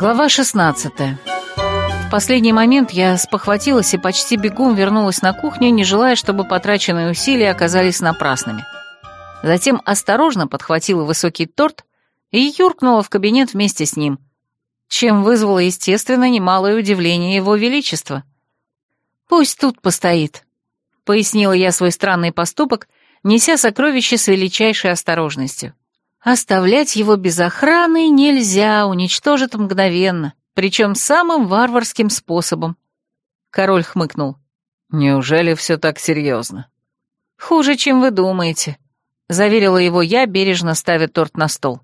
Глава 16 В последний момент я спохватилась и почти бегом вернулась на кухню, не желая, чтобы потраченные усилия оказались напрасными. Затем осторожно подхватила высокий торт и юркнула в кабинет вместе с ним, чем вызвало, естественно, немалое удивление его величества. «Пусть тут постоит», — пояснила я свой странный поступок, неся сокровище с величайшей осторожностью. Оставлять его без охраны нельзя, уничтожит мгновенно, причем самым варварским способом. Король хмыкнул. «Неужели все так серьезно?» «Хуже, чем вы думаете», — заверила его я, бережно ставя торт на стол.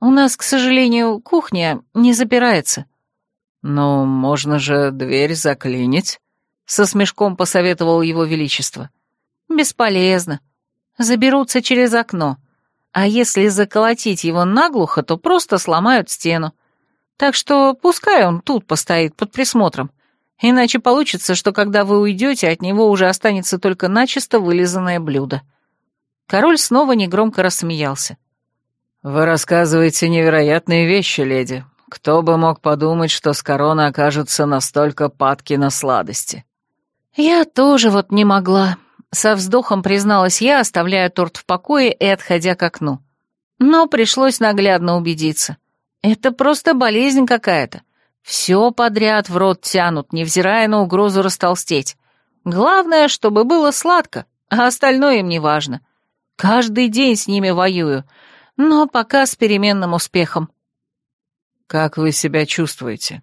«У нас, к сожалению, кухня не запирается». «Ну, можно же дверь заклинить», — со смешком посоветовал его величество. «Бесполезно. Заберутся через окно а если заколотить его наглухо, то просто сломают стену. Так что пускай он тут постоит под присмотром, иначе получится, что когда вы уйдете, от него уже останется только начисто вылизанное блюдо». Король снова негромко рассмеялся. «Вы рассказываете невероятные вещи, леди. Кто бы мог подумать, что с короны окажутся настолько падки на сладости?» «Я тоже вот не могла», со вздохом призналась я, оставляя торт в покое и отходя к окну. Но пришлось наглядно убедиться. Это просто болезнь какая-то. Все подряд в рот тянут, невзирая на угрозу растолстеть. Главное, чтобы было сладко, а остальное им не важно. Каждый день с ними воюю, но пока с переменным успехом. «Как вы себя чувствуете?»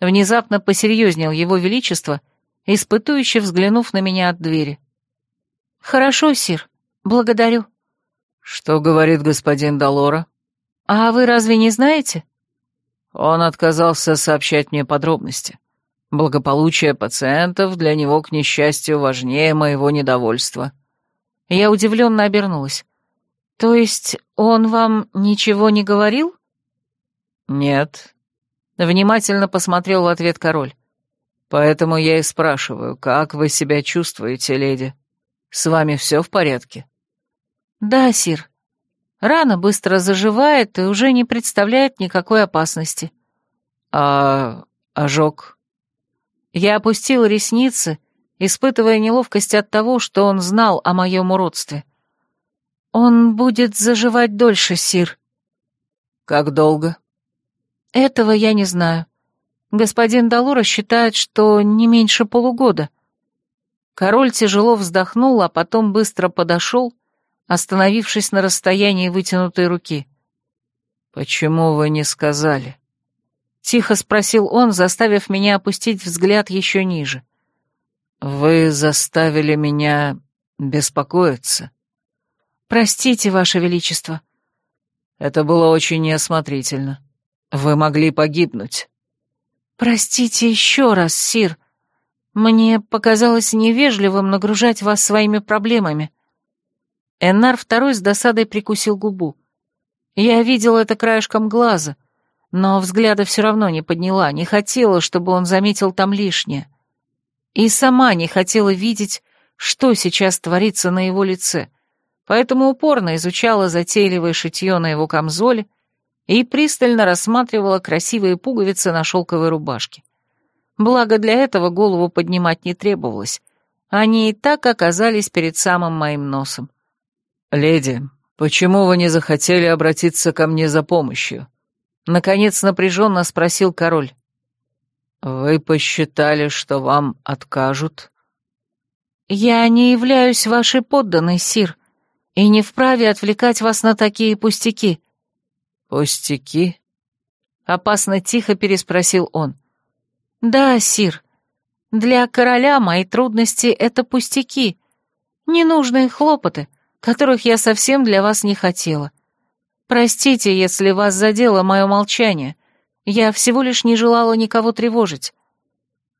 Внезапно посерьезнел его величество, испытующе взглянув на меня от двери. «Хорошо, Сир. Благодарю». «Что говорит господин Долора?» «А вы разве не знаете?» Он отказался сообщать мне подробности. Благополучие пациентов для него, к несчастью, важнее моего недовольства. Я удивленно обернулась. «То есть он вам ничего не говорил?» «Нет», — внимательно посмотрел в ответ король. «Поэтому я и спрашиваю, как вы себя чувствуете, леди?» С вами все в порядке?» «Да, Сир. Рана быстро заживает и уже не представляет никакой опасности». «А ожог?» Я опустил ресницы, испытывая неловкость от того, что он знал о моем уродстве. «Он будет заживать дольше, Сир». «Как долго?» «Этого я не знаю. Господин Далура считает, что не меньше полугода». Король тяжело вздохнул, а потом быстро подошел, остановившись на расстоянии вытянутой руки. «Почему вы не сказали?» Тихо спросил он, заставив меня опустить взгляд еще ниже. «Вы заставили меня беспокоиться». «Простите, Ваше Величество». «Это было очень неосмотрительно. Вы могли погибнуть». «Простите еще раз, Сир», мне показалось невежливым нагружать вас своими проблемами. Эннар второй с досадой прикусил губу. Я видел это краешком глаза, но взгляда все равно не подняла, не хотела, чтобы он заметил там лишнее. И сама не хотела видеть, что сейчас творится на его лице, поэтому упорно изучала затейливое шитье на его камзоле и пристально рассматривала красивые пуговицы на шелковой рубашке. Благо для этого голову поднимать не требовалось. Они и так оказались перед самым моим носом. «Леди, почему вы не захотели обратиться ко мне за помощью?» Наконец напряженно спросил король. «Вы посчитали, что вам откажут?» «Я не являюсь вашей подданной, Сир, и не вправе отвлекать вас на такие пустяки». «Пустяки?» Опасно тихо переспросил он. «Да, Сир. Для короля мои трудности — это пустяки, ненужные хлопоты, которых я совсем для вас не хотела. Простите, если вас задело мое молчание. Я всего лишь не желала никого тревожить».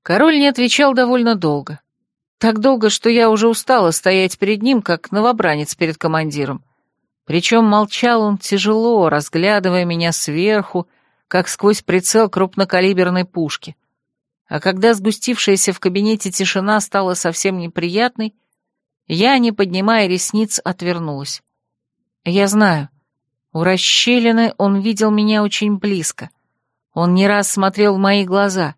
Король не отвечал довольно долго. Так долго, что я уже устала стоять перед ним, как новобранец перед командиром. Причем молчал он тяжело, разглядывая меня сверху, как сквозь прицел крупнокалиберной пушки. А когда сгустившаяся в кабинете тишина стала совсем неприятной, я, не поднимая ресниц, отвернулась. Я знаю, у расщелины он видел меня очень близко, Он не раз смотрел в мои глаза,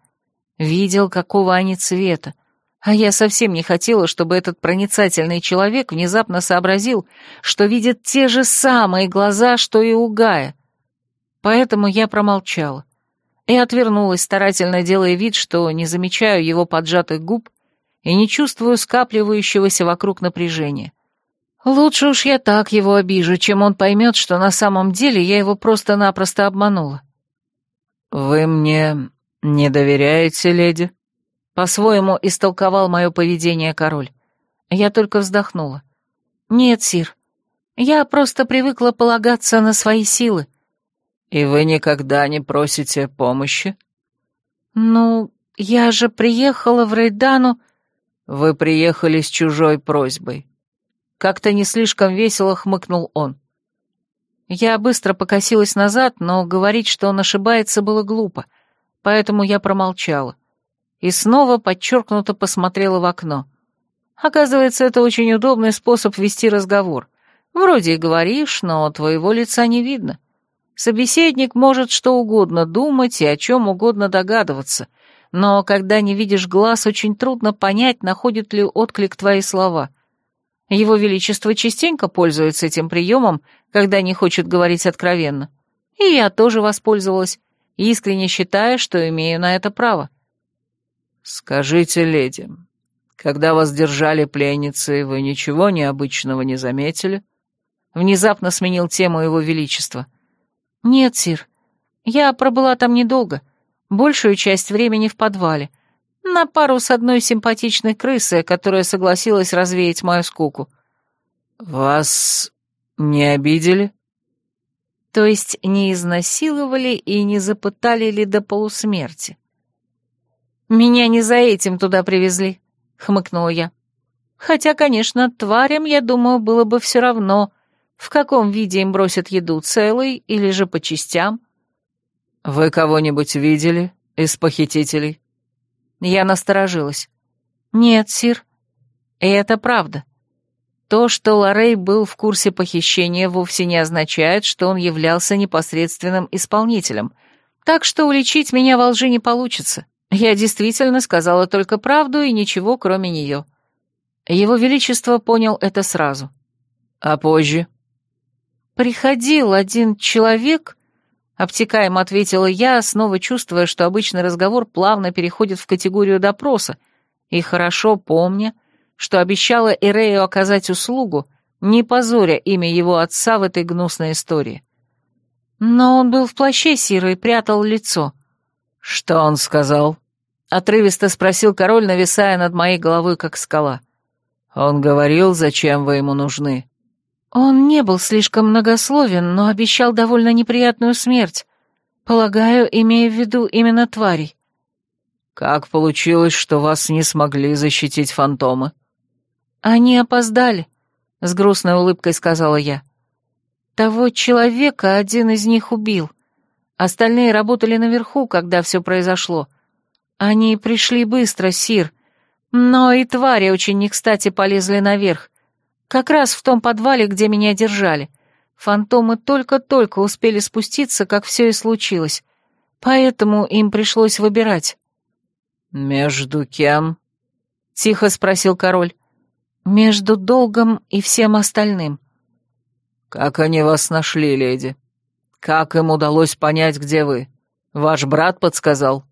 видел, какого они цвета, а я совсем не хотела, чтобы этот проницательный человек внезапно сообразил, что видит те же самые глаза, что и у Гая. Поэтому я промолчала и отвернулась, старательно делая вид, что не замечаю его поджатых губ и не чувствую скапливающегося вокруг напряжения. Лучше уж я так его обижу, чем он поймет, что на самом деле я его просто-напросто обманула. «Вы мне не доверяете, леди?» По-своему истолковал мое поведение король. Я только вздохнула. «Нет, Сир, я просто привыкла полагаться на свои силы». «И вы никогда не просите помощи?» «Ну, я же приехала в Рейдану...» «Вы приехали с чужой просьбой». Как-то не слишком весело хмыкнул он. Я быстро покосилась назад, но говорить, что он ошибается, было глупо, поэтому я промолчала. И снова подчеркнуто посмотрела в окно. Оказывается, это очень удобный способ вести разговор. Вроде и говоришь, но твоего лица не видно. Собеседник может что угодно думать и о чем угодно догадываться, но когда не видишь глаз, очень трудно понять, находит ли отклик твои слова — его Величество частенько пользуется этим приемом, когда не хочет говорить откровенно. И я тоже воспользовалась, искренне считая, что имею на это право. «Скажите, леди, когда вас держали пленницы, вы ничего необычного не заметили?» Внезапно сменил тему Его Величества. «Нет, сир, я пробыла там недолго, большую часть времени в подвале, на пару с одной симпатичной крысой, которая согласилась развеять мою скуку. «Вас не обидели?» То есть не изнасиловали и не запытали ли до полусмерти? «Меня не за этим туда привезли», — хмыкнула я. «Хотя, конечно, тварям, я думаю, было бы все равно, в каком виде им бросят еду, целой или же по частям». «Вы кого-нибудь видели из похитителей?» Я насторожилась. «Нет, Сир, и это правда. То, что Лорей был в курсе похищения, вовсе не означает, что он являлся непосредственным исполнителем, так что уличить меня во лжи не получится. Я действительно сказала только правду и ничего, кроме нее». Его Величество понял это сразу. «А позже?» «Приходил один человек Обтекаемо ответила я, снова чувствуя, что обычный разговор плавно переходит в категорию допроса, и хорошо помня, что обещала Эрею оказать услугу, не позоря имя его отца в этой гнусной истории. Но он был в плаще Сиры и прятал лицо. «Что он сказал?» — отрывисто спросил король, нависая над моей головой, как скала. «Он говорил, зачем вы ему нужны?» Он не был слишком многословен, но обещал довольно неприятную смерть. Полагаю, имея в виду именно тварей. Как получилось, что вас не смогли защитить фантомы? Они опоздали, с грустной улыбкой сказала я. Того человека один из них убил. Остальные работали наверху, когда все произошло. Они пришли быстро, Сир, но и твари очень не кстати полезли наверх. Как раз в том подвале, где меня держали. Фантомы только-только успели спуститься, как все и случилось. Поэтому им пришлось выбирать. «Между кем?» — тихо спросил король. «Между долгом и всем остальным». «Как они вас нашли, леди? Как им удалось понять, где вы? Ваш брат подсказал?»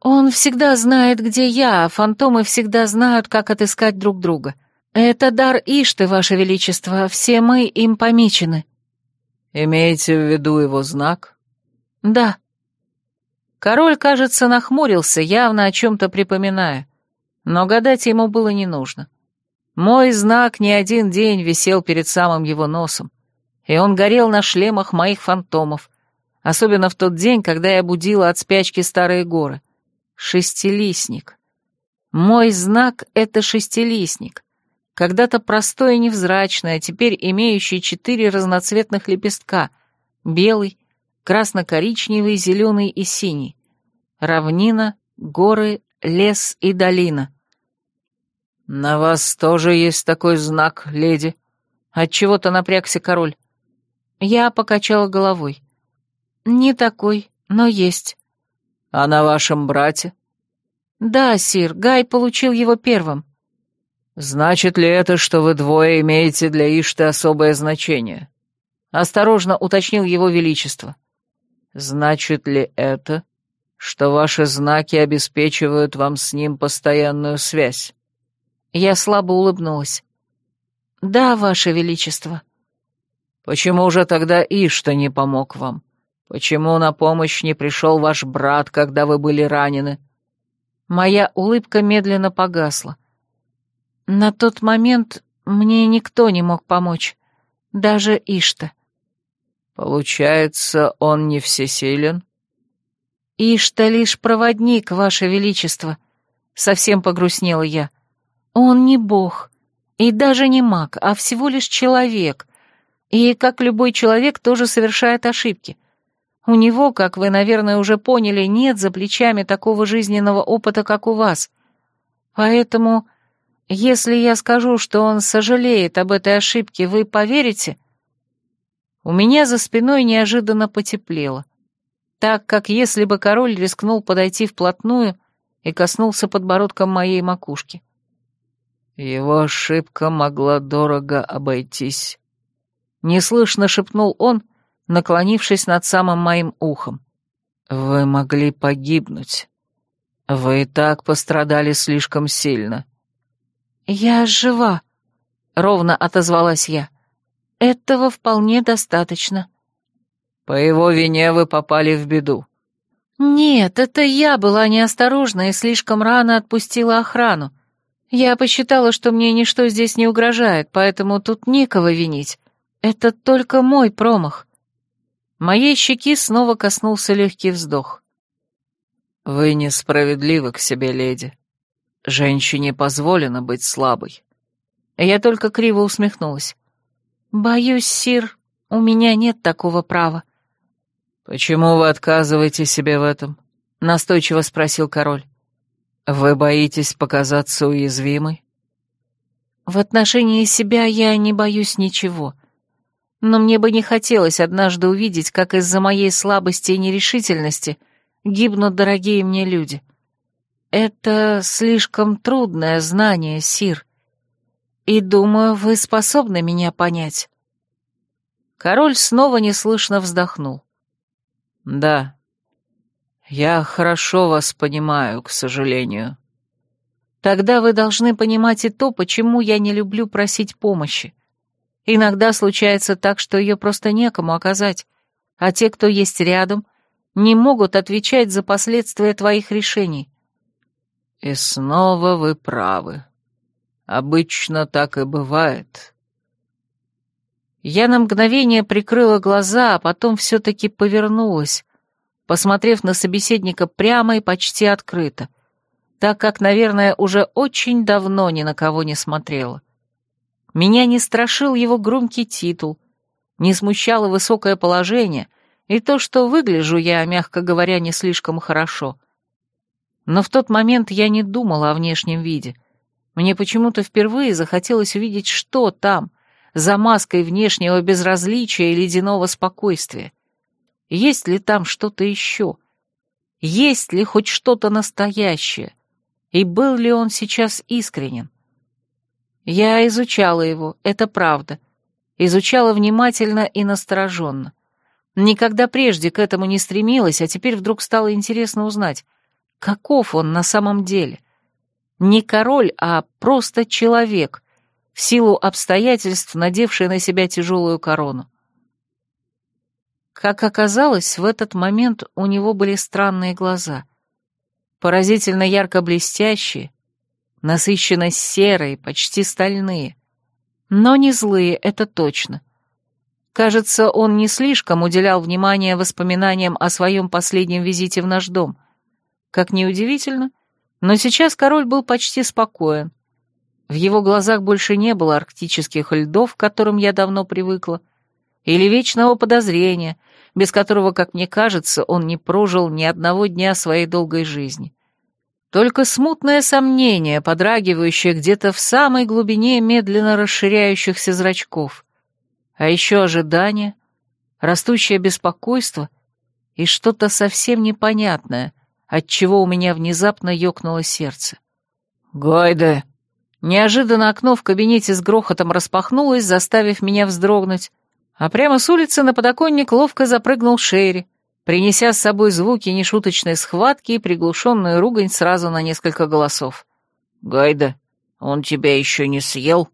«Он всегда знает, где я, а фантомы всегда знают, как отыскать друг друга. «Это дар Ишты, Ваше Величество, все мы им помечены». «Имеете в виду его знак?» «Да». Король, кажется, нахмурился, явно о чем-то припоминая, но гадать ему было не нужно. Мой знак не один день висел перед самым его носом, и он горел на шлемах моих фантомов, особенно в тот день, когда я будила от спячки старые горы. Шестилистник. Мой знак — это шестилистник когда-то простой и невзрачный, а теперь имеющий четыре разноцветных лепестка — белый, красно-коричневый, зеленый и синий. Равнина, горы, лес и долина. «На вас тоже есть такой знак, леди?» Отчего-то напрягся король. Я покачала головой. «Не такой, но есть». А на вашем брате? Да, сир, Гай получил его первым. Значит ли это, что вы двое имеете для Ишты особое значение? Осторожно уточнил его величество. Значит ли это, что ваши знаки обеспечивают вам с ним постоянную связь? Я слабо улыбнулась. Да, ваше величество. Почему же тогда Ишта не помог вам? Почему на помощь не пришел ваш брат, когда вы были ранены? Моя улыбка медленно погасла. На тот момент мне никто не мог помочь, даже Ишта. Получается, он не всесилен? Ишта лишь проводник, Ваше Величество. Совсем погрустнела я. Он не бог, и даже не маг, а всего лишь человек. И, как любой человек, тоже совершает ошибки. У него, как вы, наверное, уже поняли, нет за плечами такого жизненного опыта, как у вас. Поэтому, если я скажу, что он сожалеет об этой ошибке, вы поверите?» У меня за спиной неожиданно потеплело, так как если бы король рискнул подойти вплотную и коснулся подбородком моей макушки. Его ошибка могла дорого обойтись. Неслышно шепнул он, наклонившись над самым моим ухом. «Вы могли погибнуть. Вы и так пострадали слишком сильно». «Я жива», — ровно отозвалась я. Этого вполне достаточно. По его вине вы попали в беду. Нет, это я была неосторожна и слишком рано отпустила охрану. Я посчитала, что мне ничто здесь не угрожает, поэтому тут некого винить. Это только мой промах. Моей щеки снова коснулся легкий вздох. Вы несправедливы к себе, леди. Женщине позволено быть слабой. Я только криво усмехнулась. «Боюсь, Сир, у меня нет такого права». «Почему вы отказываете себе в этом?» — настойчиво спросил король. «Вы боитесь показаться уязвимой?» «В отношении себя я не боюсь ничего. Но мне бы не хотелось однажды увидеть, как из-за моей слабости и нерешительности гибнут дорогие мне люди. Это слишком трудное знание, Сир. И думаю, вы способны меня понять». Король снова неслышно вздохнул. «Да, я хорошо вас понимаю, к сожалению». «Тогда вы должны понимать и то, почему я не люблю просить помощи. Иногда случается так, что ее просто некому оказать, а те, кто есть рядом, не могут отвечать за последствия твоих решений». «И снова вы правы», Обычно так и бывает. Я на мгновение прикрыла глаза, а потом все-таки повернулась, посмотрев на собеседника прямо и почти открыто, так как, наверное, уже очень давно ни на кого не смотрела. Меня не страшил его громкий титул, не смущало высокое положение и то, что выгляжу я, мягко говоря, не слишком хорошо. Но в тот момент я не думала о внешнем виде — мне почему-то впервые захотелось увидеть, что там, за маской внешнего безразличия и ледяного спокойствия. Есть ли там что-то еще? Есть ли хоть что-то настоящее? И был ли он сейчас искренен? Я изучала его, это правда. Изучала внимательно и настороженно. Никогда прежде к этому не стремилась, а теперь вдруг стало интересно узнать, каков он на самом деле. Не король, а просто человек, в силу обстоятельств, надевший на себя тяжелую корону. Как оказалось, в этот момент у него были странные глаза. Поразительно ярко блестящие, насыщенно серые, почти стальные. Но не злые, это точно. Кажется, он не слишком уделял внимания воспоминаниям о своем последнем визите в наш дом. Как неудивительно, — но сейчас король был почти спокоен. В его глазах больше не было арктических льдов, к которым я давно привыкла, или вечного подозрения, без которого, как мне кажется, он не прожил ни одного дня своей долгой жизни. Только смутное сомнение, подрагивающее где-то в самой глубине медленно расширяющихся зрачков. А еще ожидание, растущее беспокойство и что-то совсем непонятное — отчего у меня внезапно ёкнуло сердце. «Гайда!» Неожиданно окно в кабинете с грохотом распахнулось, заставив меня вздрогнуть, а прямо с улицы на подоконник ловко запрыгнул Шерри, принеся с собой звуки нешуточной схватки и приглушенную ругань сразу на несколько голосов. «Гайда, он тебя еще не съел?»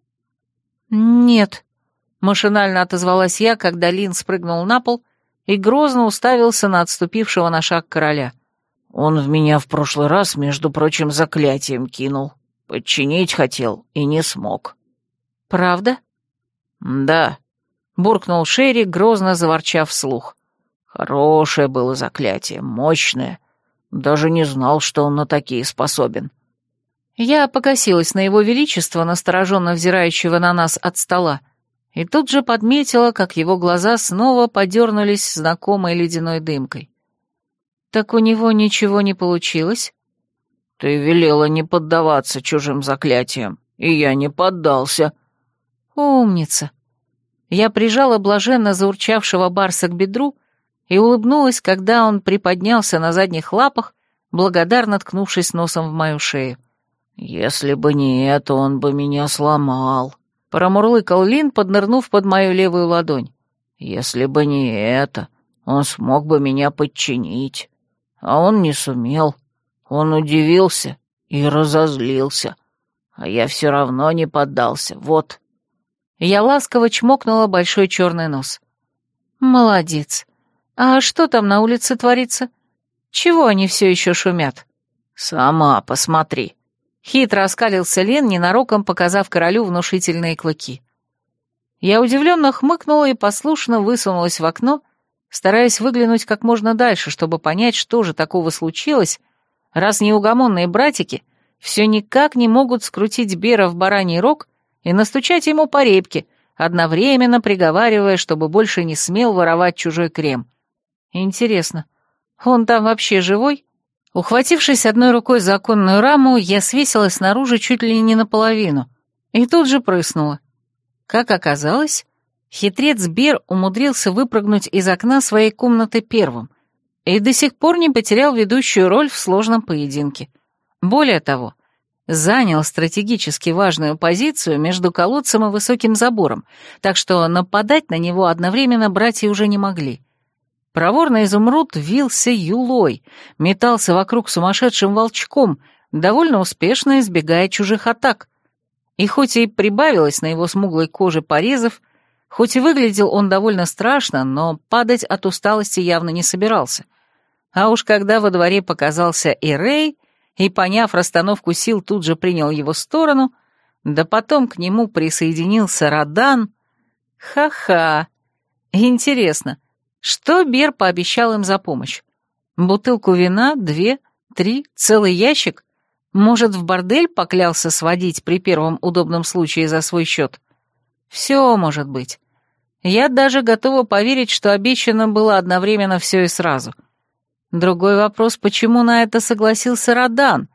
«Нет», — машинально отозвалась я, когда Лин спрыгнул на пол и грозно уставился на отступившего на шаг короля. «Он в меня в прошлый раз, между прочим, заклятием кинул. Подчинить хотел и не смог». «Правда?» «Да», — буркнул Шерри, грозно заворчав вслух. «Хорошее было заклятие, мощное. Даже не знал, что он на такие способен». Я покосилась на его величество, настороженно взирающего на нас от стола, и тут же подметила, как его глаза снова подернулись знакомой ледяной дымкой. «Так у него ничего не получилось?» «Ты велела не поддаваться чужим заклятиям, и я не поддался». «Умница!» Я прижала блаженно заурчавшего барса к бедру и улыбнулась, когда он приподнялся на задних лапах, благодарно ткнувшись носом в мою шею. «Если бы не это, он бы меня сломал», Промурлыкал Лин, поднырнув под мою левую ладонь. «Если бы не это, он смог бы меня подчинить. А он не сумел. Он удивился и разозлился. А я все равно не поддался. Вот». Я ласково чмокнула большой черный нос. «Молодец. А что там на улице творится? Чего они все еще шумят?» «Сама посмотри», Хитро оскалился Лен, ненароком показав королю внушительные клыки. Я удивленно хмыкнула и послушно высунулась в окно, стараясь выглянуть как можно дальше, чтобы понять, что же такого случилось, раз неугомонные братики все никак не могут скрутить Бера в бараний рог и настучать ему по репке, одновременно приговаривая, чтобы больше не смел воровать чужой крем. Интересно, он там вообще живой? Ухватившись одной рукой за оконную раму, я свесилась снаружи чуть ли не наполовину и тут же прыснула. Как оказалось, хитрец Бер умудрился выпрыгнуть из окна своей комнаты первым и до сих пор не потерял ведущую роль в сложном поединке. Более того, занял стратегически важную позицию между колодцем и высоким забором, так что нападать на него одновременно братья уже не могли — Проворный изумруд вился юлой, метался вокруг сумасшедшим волчком, довольно успешно избегая чужих атак. И хоть и прибавилось на его смуглой коже порезов, хоть и выглядел он довольно страшно, но падать от усталости явно не собирался. А уж когда во дворе показался и Рэй, и, поняв расстановку сил, тут же принял его сторону, да потом к нему присоединился Радан. Ха-ха. Интересно, — что Бер пообещал им за помощь? Бутылку вина, две, три, целый ящик? Может, в бордель поклялся сводить при первом удобном случае за свой счет? Все может быть. Я даже готова поверить, что обещано было одновременно все и сразу. Другой вопрос, почему на это согласился Радан,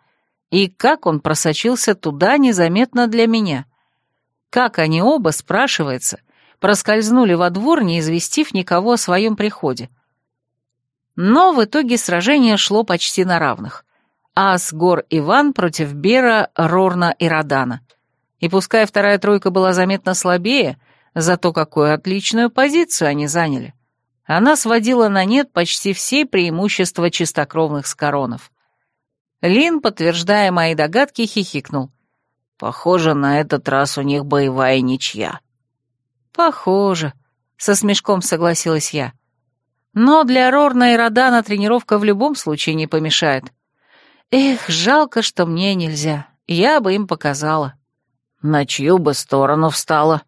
и как он просочился туда незаметно для меня? Как они оба, спрашивается, проскользнули во двор, не известив никого о своем приходе. Но в итоге сражение шло почти на равных. Ас, Гор, Иван против Бера, Рорна и Радана. И пускай вторая тройка была заметно слабее, зато какую отличную позицию они заняли. Она сводила на нет почти все преимущества чистокровных скоронов. Лин, подтверждая мои догадки, хихикнул. «Похоже, на этот раз у них боевая ничья». «Похоже», — со смешком согласилась я. «Но для Рорна и Родана тренировка в любом случае не помешает. Эх, жалко, что мне нельзя. Я бы им показала». «На чью бы сторону встала?»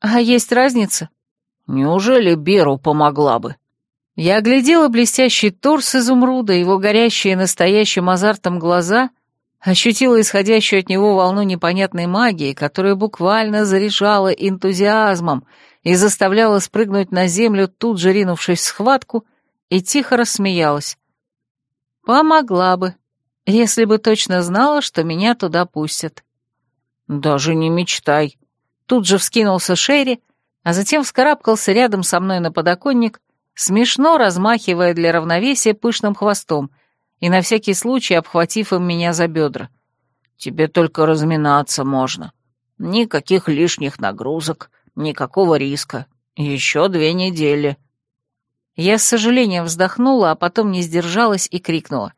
«А есть разница?» «Неужели Беру помогла бы?» Я оглядела блестящий торс изумруда, его горящие настоящим азартом глаза, ощутила исходящую от него волну непонятной магии, которая буквально заряжала энтузиазмом и заставляла спрыгнуть на землю, тут же ринувшись в схватку, и тихо рассмеялась. Помогла бы, если бы точно знала, что меня туда пустят. «Даже не мечтай», Тут же вскинулся Шерри, а затем вскарабкался рядом со мной на подоконник, смешно размахивая для равновесия пышным хвостом, и на всякий случай обхватив им меня за бедра. «Тебе только разминаться можно. Никаких лишних нагрузок, никакого риска. Еще две недели». Я с сожалением вздохнула, а потом не сдержалась и крикнула.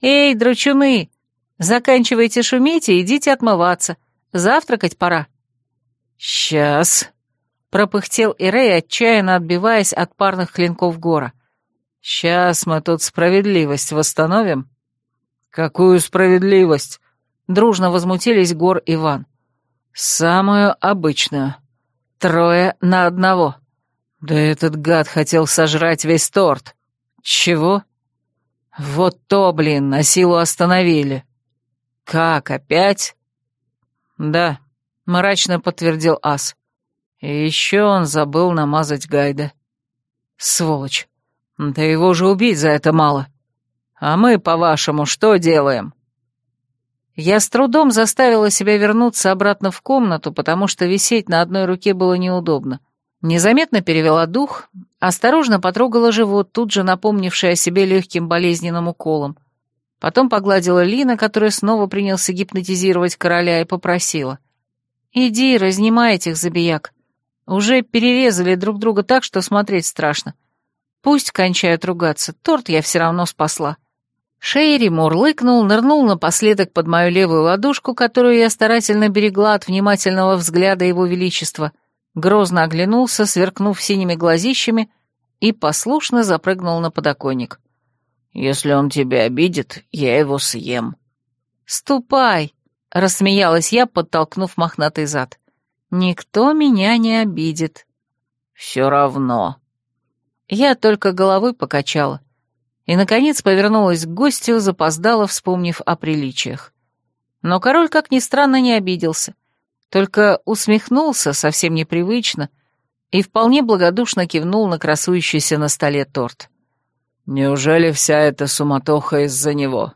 «Эй, дручуны! Заканчивайте шуметь и идите отмываться. Завтракать пора». «Сейчас», — пропыхтел Ирей, отчаянно отбиваясь от парных клинков гора. «Сейчас мы тут справедливость восстановим». «Какую справедливость?» — дружно возмутились Гор и Иван. «Самую обычную. Трое на одного. Да этот гад хотел сожрать весь торт. Чего? Вот то, блин, на силу остановили. Как, опять?» «Да», — мрачно подтвердил Ас. И еще он забыл намазать Гайда. Сволочь. Да его же убить за это мало. А мы, по-вашему, что делаем? Я с трудом заставила себя вернуться обратно в комнату, потому что висеть на одной руке было неудобно. Незаметно перевела дух, осторожно потрогала живот, тут же напомнивший о себе легким болезненным уколом. Потом погладила Лина, которая снова принялся гипнотизировать короля, и попросила. «Иди, разнимай этих забияк. Уже перерезали друг друга так, что смотреть страшно. Пусть кончают ругаться, торт я все равно спасла. Шейри мурлыкнул, нырнул напоследок под мою левую ладошку, которую я старательно берегла от внимательного взгляда его величества, грозно оглянулся, сверкнув синими глазищами, и послушно запрыгнул на подоконник. «Если он тебя обидит, я его съем». «Ступай!» — рассмеялась я, подтолкнув мохнатый зад. Никто меня не обидит. Все равно. Я только головой покачала. И, наконец, повернулась к гостю, запоздала, вспомнив о приличиях. Но король, как ни странно, не обиделся. Только усмехнулся совсем непривычно и вполне благодушно кивнул на красующийся на столе торт. «Неужели вся эта суматоха из-за него?»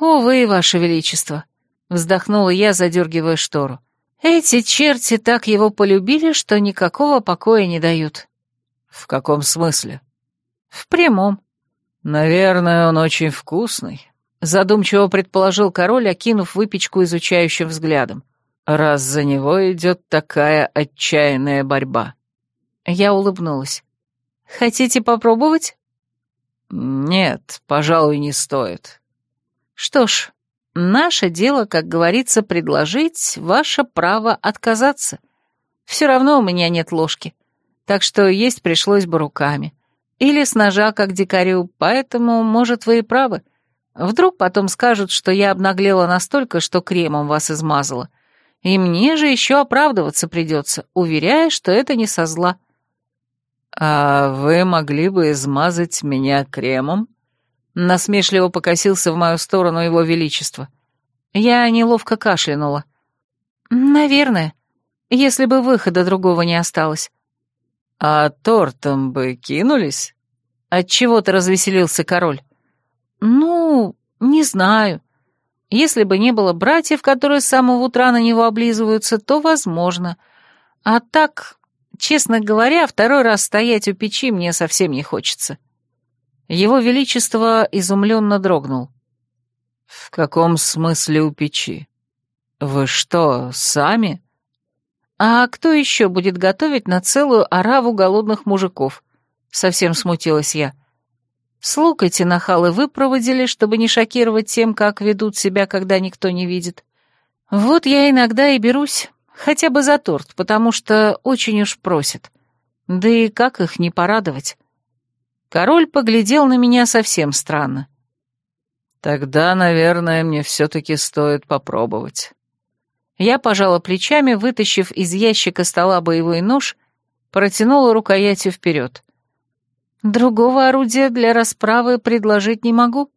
«Увы, ваше величество», — вздохнула я, задергивая штору. Эти черти так его полюбили, что никакого покоя не дают. В каком смысле? В прямом. Наверное, он очень вкусный, задумчиво предположил король, окинув выпечку изучающим взглядом. Раз за него идет такая отчаянная борьба. Я улыбнулась. Хотите попробовать? Нет, пожалуй, не стоит. Что ж, Наше дело, как говорится, предложить, ваше право отказаться. Все равно у меня нет ложки, так что есть пришлось бы руками. Или с ножа, как дикарю, поэтому, может, вы и правы. Вдруг потом скажут, что я обнаглела настолько, что кремом вас измазала. И мне же еще оправдываться придется, уверяя, что это не со зла. «А вы могли бы измазать меня кремом?» Насмешливо покосился в мою сторону его величество. Я неловко кашлянула. «Наверное, если бы выхода другого не осталось». «А тортом бы кинулись?» Отчего-то развеселился король. «Ну, не знаю. Если бы не было братьев, которые с самого утра на него облизываются, то возможно. А так, честно говоря, второй раз стоять у печи мне совсем не хочется». Его Величество изумленно дрогнул. «В каком смысле у печи? Вы что, сами?» «А кто еще будет готовить на целую ораву голодных мужиков?» Совсем смутилась я. Слуг эти нахалы выпроводили, чтобы не шокировать тем, как ведут себя, когда никто не видит. Вот я иногда и берусь, хотя бы за торт, потому что очень уж просят. Да и как их не порадовать? Король поглядел на меня совсем странно. «Тогда, наверное, мне все-таки стоит попробовать». Я пожала плечами, вытащив из ящика стола боевой нож, протянула рукоятью вперед. «Другого орудия для расправы предложить не могу.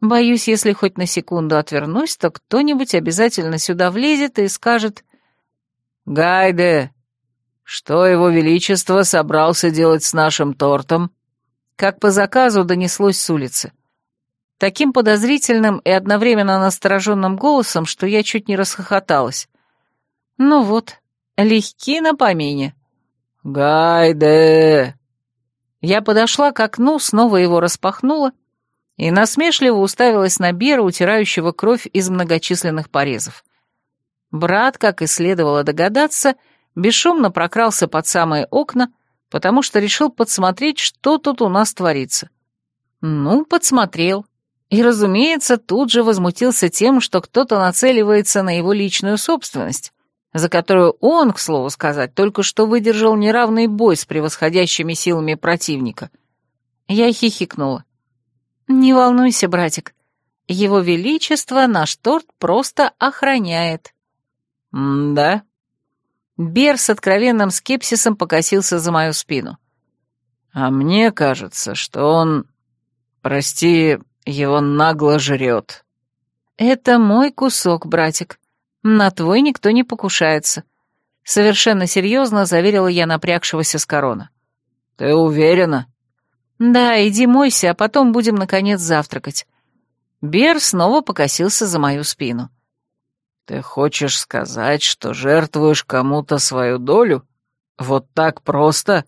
Боюсь, если хоть на секунду отвернусь, то кто-нибудь обязательно сюда влезет и скажет «Гайде, что его величество собрался делать с нашим тортом?» как по заказу донеслось с улицы. Таким подозрительным и одновременно настороженным голосом, что я чуть не расхохоталась. Ну вот, легки на помине. «Гайде!» Я подошла к окну, снова его распахнула и насмешливо уставилась на Бера, утирающего кровь из многочисленных порезов. Брат, как и следовало догадаться, бесшумно прокрался под самые окна, потому что решил подсмотреть, что тут у нас творится. Ну, подсмотрел. И, разумеется, тут же возмутился тем, что кто-то нацеливается на его личную собственность, за которую он, к слову сказать, только что выдержал неравный бой с превосходящими силами противника. Я хихикнула. «Не волнуйся, братик. Его Величество наш торт просто охраняет». «Да?» Бер с откровенным скепсисом покосился за мою спину. «А мне кажется, что он, прости, его нагло жрет». «Это мой кусок, братик. На твой никто не покушается». Совершенно серьезно заверила я напрягшегося с корона. «Ты уверена?» «Да, иди мойся, а потом будем, наконец, завтракать». Бер снова покосился за мою спину. «Ты хочешь сказать, что жертвуешь кому-то свою долю? Вот так просто?»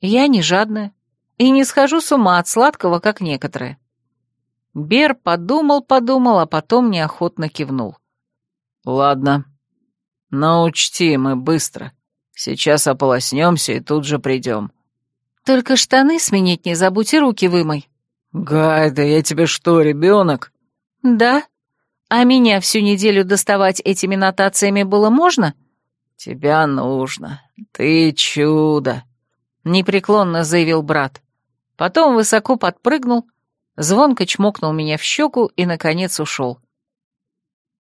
«Я не жадная и не схожу с ума от сладкого, как некоторые». Бер подумал-подумал, а потом неохотно кивнул. «Ладно. Но учти, мы быстро. Сейчас ополоснемся и тут же придем. Только штаны сменить не забудь и руки вымой». «Гай, да я тебе что, ребенок?» «Да? А меня всю неделю доставать этими нотациями было можно?» «Тебя нужно. Ты чудо», — непреклонно заявил брат. Потом высоко подпрыгнул, звонко чмокнул меня в щеку и, наконец, ушел.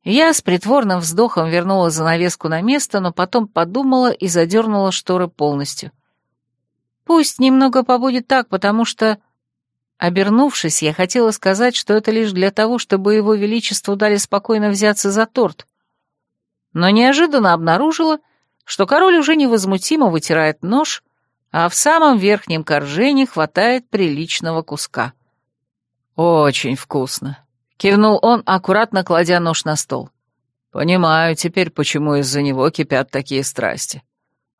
Я с притворным вздохом вернула занавеску на место, но потом подумала и задернула шторы полностью. Пусть немного побудет так, потому что... Обернувшись, я хотела сказать, что это лишь для того, чтобы его величеству дали спокойно взяться за торт. Но неожиданно обнаружила, что король уже невозмутимо вытирает нож, а в самом верхнем корже хватает приличного куска. «Очень вкусно», — кивнул он, аккуратно кладя нож на стол. «Понимаю теперь, почему из-за него кипят такие страсти.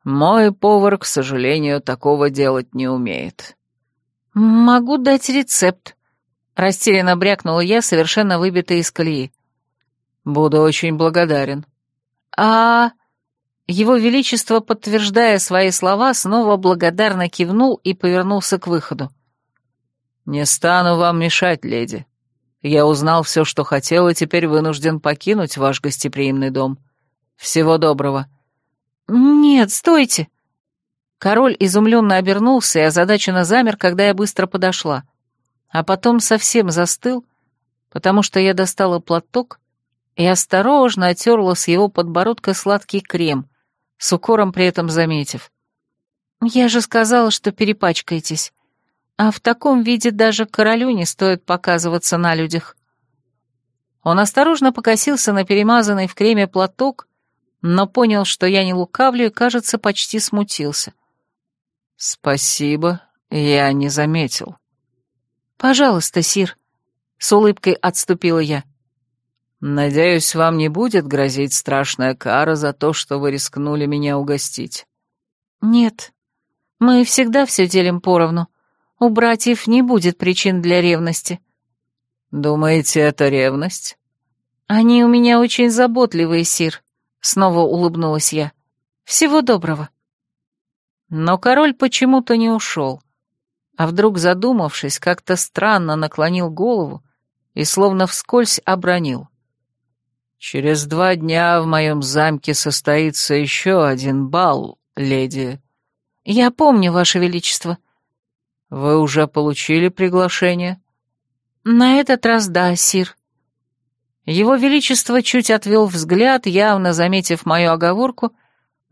Мой повар, к сожалению, такого делать не умеет». «Могу дать рецепт», — растерянно брякнула я, совершенно выбитая из колеи. «Буду очень благодарен». «А...» Его Величество, подтверждая свои слова, снова благодарно кивнул и повернулся к выходу. «Не стану вам мешать, леди. Я узнал все, что хотел, и теперь вынужден покинуть ваш гостеприимный дом. Всего доброго». «Нет, стойте!» Король изумленно обернулся и озадаченно замер, когда я быстро подошла, а потом совсем застыл, потому что я достала платок и осторожно отерла с его подбородка сладкий крем, с укором при этом заметив. «Я же сказала, что перепачкаетесь, а в таком виде даже королю не стоит показываться на людях». Он осторожно покосился на перемазанный в креме платок, но понял, что я не лукавлю, и, кажется, почти смутился. «Спасибо, я не заметил». «Пожалуйста, Сир», — с улыбкой отступила я. «Надеюсь, вам не будет грозить страшная кара за то, что вы рискнули меня угостить». «Нет, мы всегда все делим поровну. У братьев не будет причин для ревности». «Думаете, это ревность?» «Они у меня очень заботливые, Сир», — снова улыбнулась я. «Всего доброго». Но король почему-то не ушел, а вдруг, задумавшись, как-то странно наклонил голову и словно вскользь обронил. «Через два дня в моем замке состоится еще один бал, леди». «Я помню, Ваше Величество». «Вы уже получили приглашение?» «На этот раз да, сир». Его Величество чуть отвел взгляд, явно заметив мою оговорку,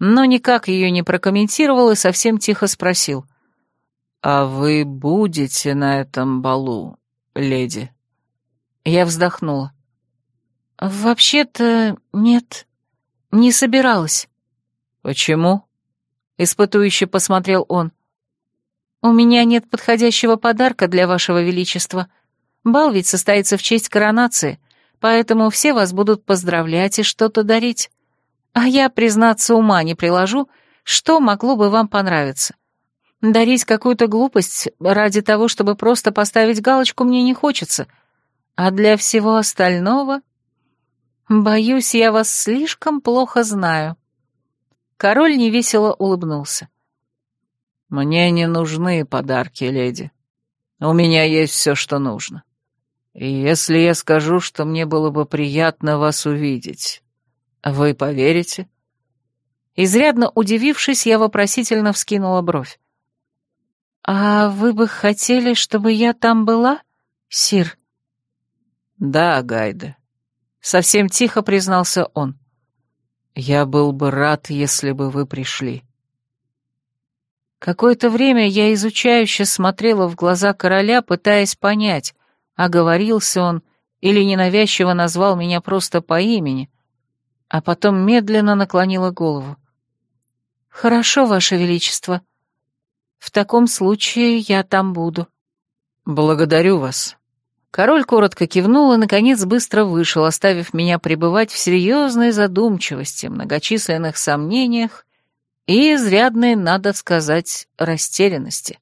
но никак ее не прокомментировал и совсем тихо спросил. «А вы будете на этом балу, леди?» Я вздохнула. «Вообще-то нет, не собиралась». «Почему?» — испытующе посмотрел он. «У меня нет подходящего подарка для вашего величества. Бал ведь состоится в честь коронации, поэтому все вас будут поздравлять и что-то дарить. А я, признаться, ума не приложу, что могло бы вам понравиться. Дарить какую-то глупость ради того, чтобы просто поставить галочку, мне не хочется. А для всего остального... Боюсь, я вас слишком плохо знаю. Король невесело улыбнулся. «Мне не нужны подарки, леди. У меня есть все, что нужно. И если я скажу, что мне было бы приятно вас увидеть, вы поверите?» Изрядно удивившись, я вопросительно вскинула бровь. «А вы бы хотели, чтобы я там была, Сир?» «Да, Гайда», — совсем тихо признался он. «Я был бы рад, если бы вы пришли». Какое-то время я изучающе смотрела в глаза короля, пытаясь понять, оговорился он или ненавязчиво назвал меня просто по имени, а потом медленно наклонила голову. «Хорошо, Ваше Величество. В таком случае я там буду». «Благодарю вас». Король коротко кивнул и, наконец, быстро вышел, оставив меня пребывать в серьезной задумчивости, многочисленных сомнениях и изрядной, надо сказать, растерянности.